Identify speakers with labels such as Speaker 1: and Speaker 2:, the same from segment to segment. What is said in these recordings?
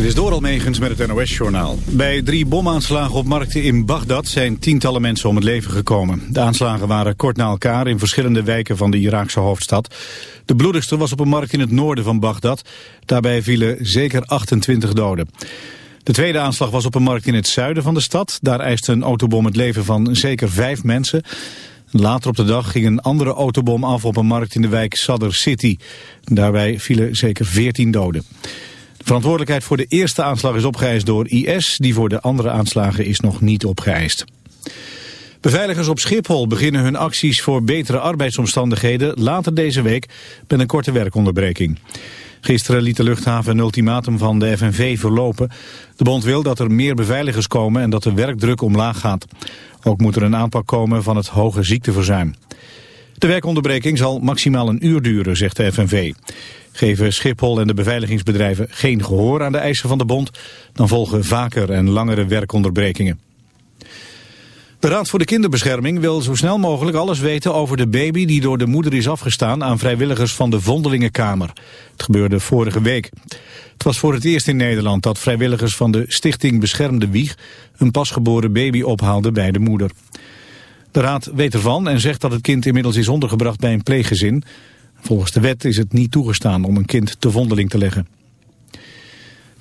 Speaker 1: Dit is door Almegens met het NOS-journaal. Bij drie bomaanslagen op markten in Bagdad zijn tientallen mensen om het leven gekomen. De aanslagen waren kort na elkaar in verschillende wijken van de Iraakse hoofdstad. De bloedigste was op een markt in het noorden van Bagdad. Daarbij vielen zeker 28 doden. De tweede aanslag was op een markt in het zuiden van de stad. Daar eiste een autobom het leven van zeker vijf mensen. Later op de dag ging een andere autobom af op een markt in de wijk Sadr City. Daarbij vielen zeker 14 doden. De verantwoordelijkheid voor de eerste aanslag is opgeëist door IS. Die voor de andere aanslagen is nog niet opgeëist. Beveiligers op Schiphol beginnen hun acties voor betere arbeidsomstandigheden later deze week met een korte werkonderbreking. Gisteren liet de luchthaven een ultimatum van de FNV verlopen. De bond wil dat er meer beveiligers komen en dat de werkdruk omlaag gaat. Ook moet er een aanpak komen van het hoge ziekteverzuim. De werkonderbreking zal maximaal een uur duren, zegt de FNV. Geven Schiphol en de beveiligingsbedrijven geen gehoor aan de eisen van de bond... dan volgen vaker en langere werkonderbrekingen. De Raad voor de Kinderbescherming wil zo snel mogelijk alles weten over de baby die door de moeder is afgestaan aan vrijwilligers van de Vondelingenkamer. Het gebeurde vorige week. Het was voor het eerst in Nederland dat vrijwilligers van de Stichting Beschermde Wieg een pasgeboren baby ophaalden bij de moeder. De Raad weet ervan en zegt dat het kind inmiddels is ondergebracht bij een pleeggezin. Volgens de wet is het niet toegestaan om een kind te vondeling te leggen.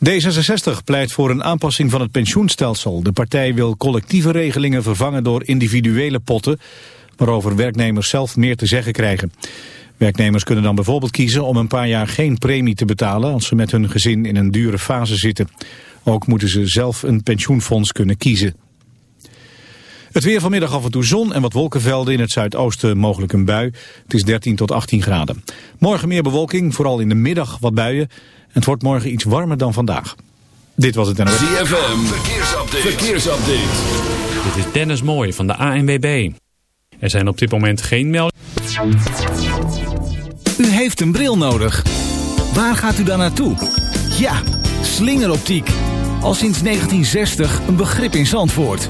Speaker 1: D66 pleit voor een aanpassing van het pensioenstelsel. De partij wil collectieve regelingen vervangen door individuele potten... waarover werknemers zelf meer te zeggen krijgen. Werknemers kunnen dan bijvoorbeeld kiezen om een paar jaar geen premie te betalen... als ze met hun gezin in een dure fase zitten. Ook moeten ze zelf een pensioenfonds kunnen kiezen. Het weer vanmiddag af en toe zon en wat wolkenvelden in het zuidoosten mogelijk een bui. Het is 13 tot 18 graden. Morgen meer bewolking, vooral in de middag wat buien. En het wordt morgen iets warmer dan vandaag. Dit was het NOS.
Speaker 2: ZFM, verkeersupdate. verkeersupdate.
Speaker 3: Dit is Dennis Mooij van de ANWB. Er zijn op dit moment geen meldingen.
Speaker 4: U heeft een bril nodig. Waar gaat u dan naartoe? Ja, slingeroptiek. Al sinds 1960 een begrip in Zandvoort.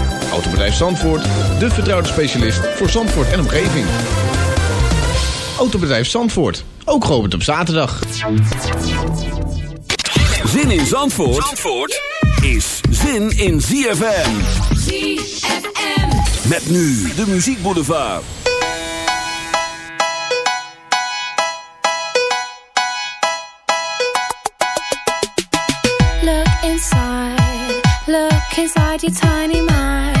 Speaker 5: Autobedrijf Zandvoort, de vertrouwde specialist voor Zandvoort en omgeving. Autobedrijf Zandvoort, ook geopend op zaterdag.
Speaker 2: Zin in Zandvoort, Zandvoort is zin in ZFM.
Speaker 6: ZFM.
Speaker 2: Met nu de Muziek Boulevard.
Speaker 7: Look inside, look inside your tiny mind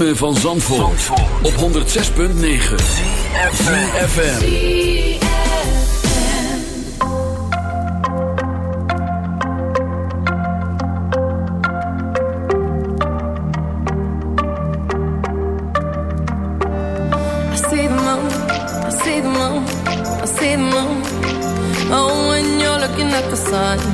Speaker 2: ritme van Zandvoort, Zandvoort. op 106.9
Speaker 8: CFFM I see the moon, I see the moon, I see the moon. Oh, when you're looking at the sun.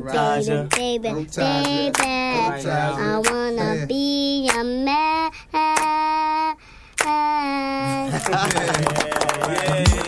Speaker 8: Baby, Baby, baby, I I wanna yeah. be
Speaker 9: a
Speaker 7: man.
Speaker 9: yeah.
Speaker 2: yeah.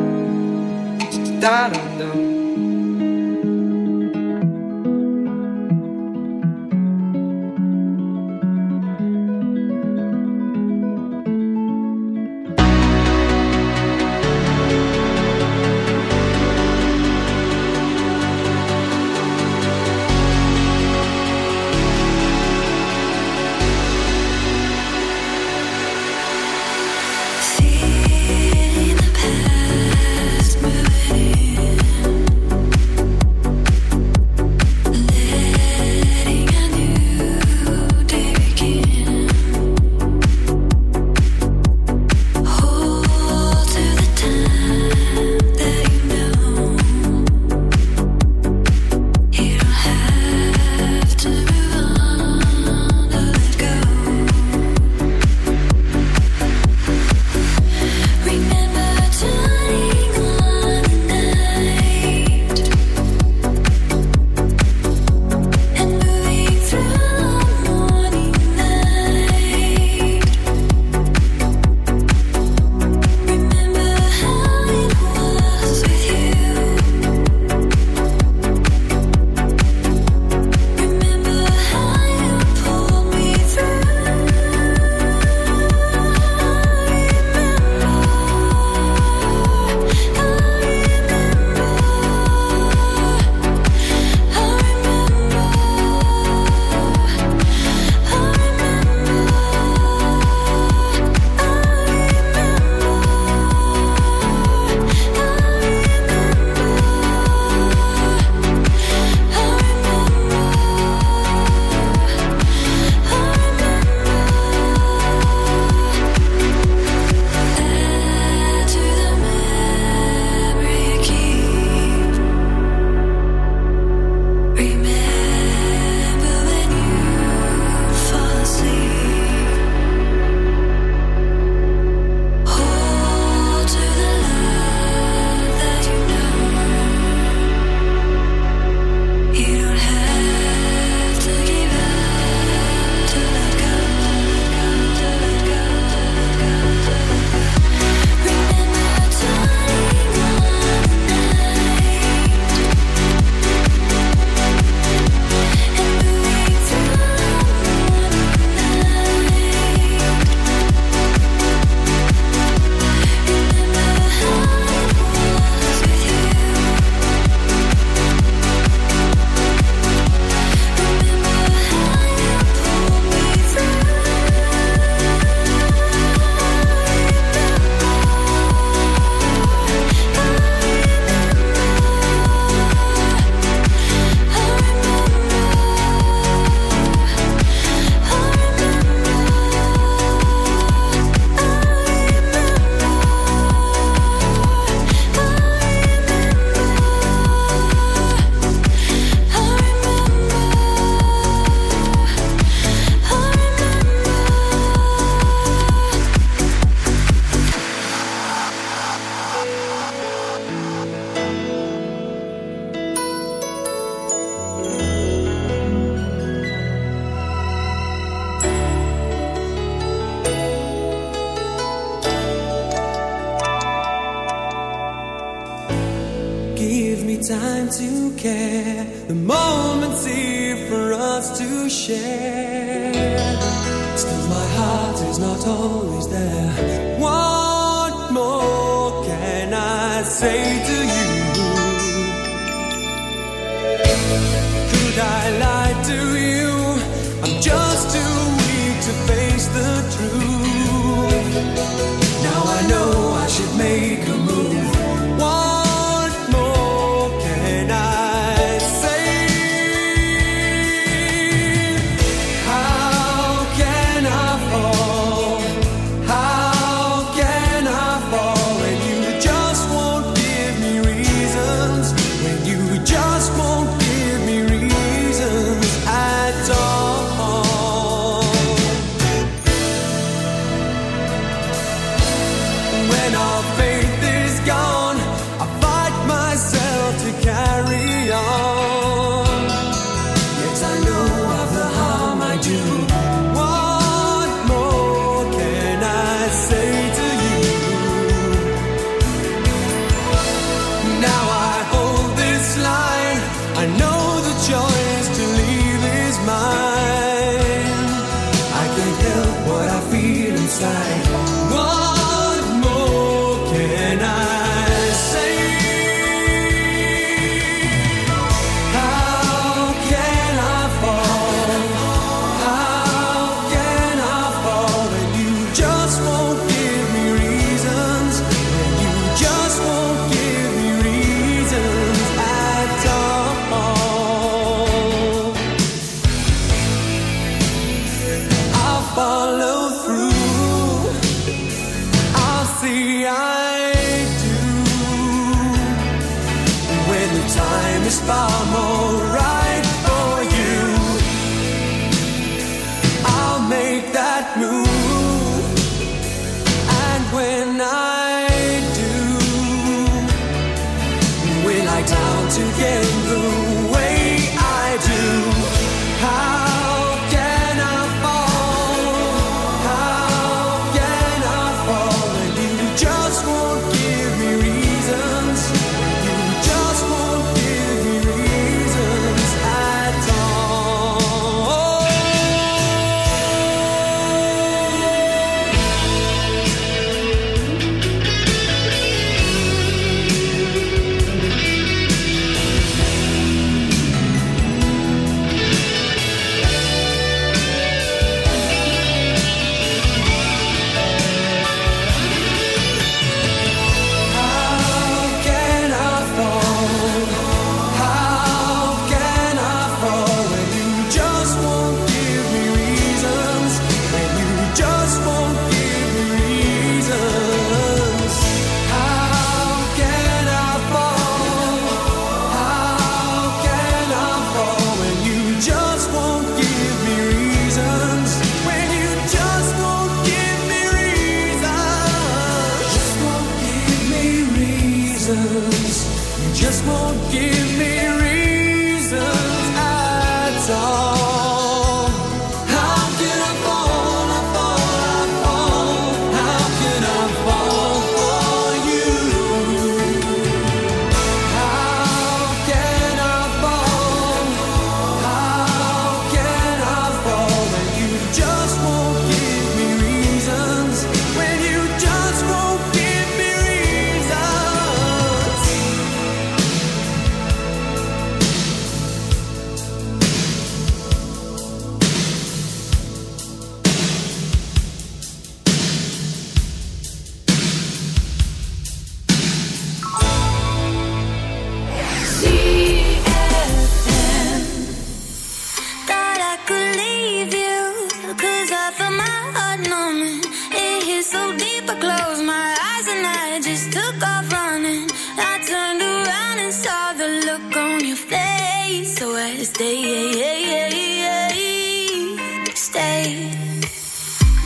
Speaker 10: Da dum dum.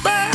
Speaker 11: Burn.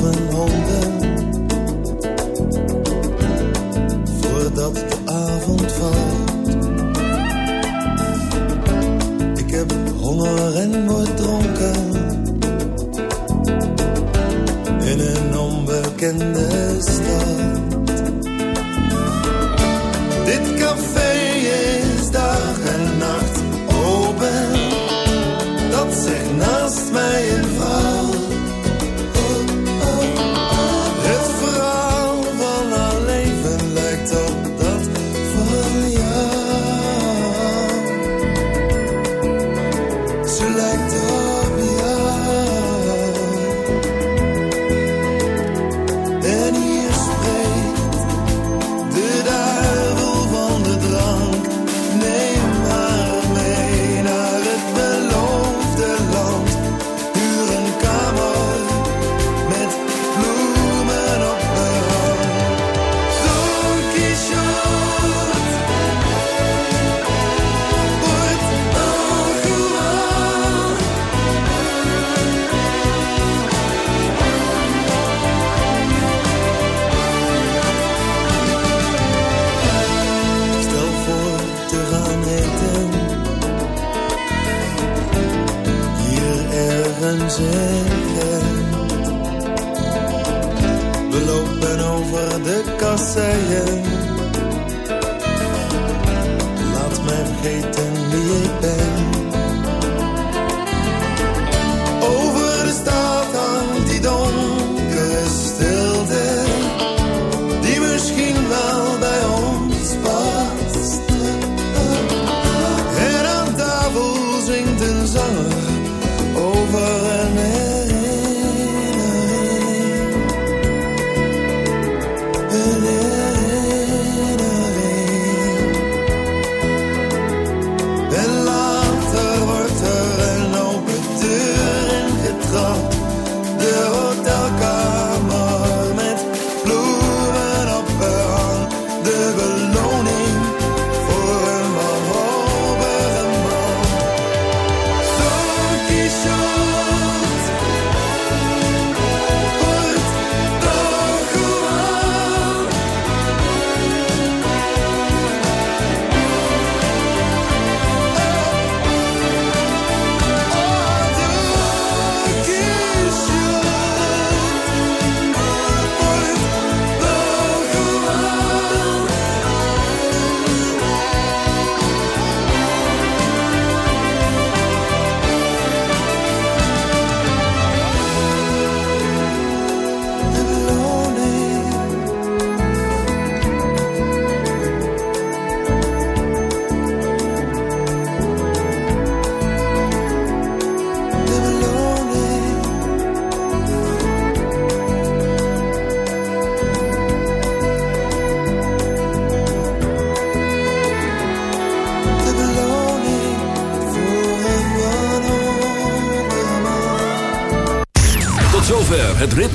Speaker 9: 粉红。